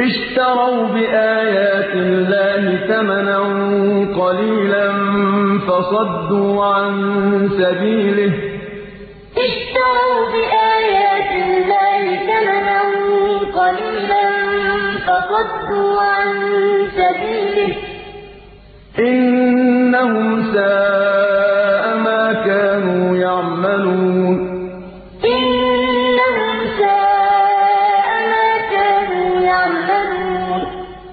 اشْتَرَوْا بِآيَاتِ اللَّهِ ثَمَنًا قَلِيلًا فَصَدُّوا عَن سَبِيلِهِ ۚ. اشْتَرَوْا بِآيَاتِ اللَّهِ ثَمَنًا قَلِيلًا فَصَدُّوا عَن سَبِيلِهِ ۚ. إِنَّهُمْ سَاءَ مَا كَانُوا يَعْمَلُونَ.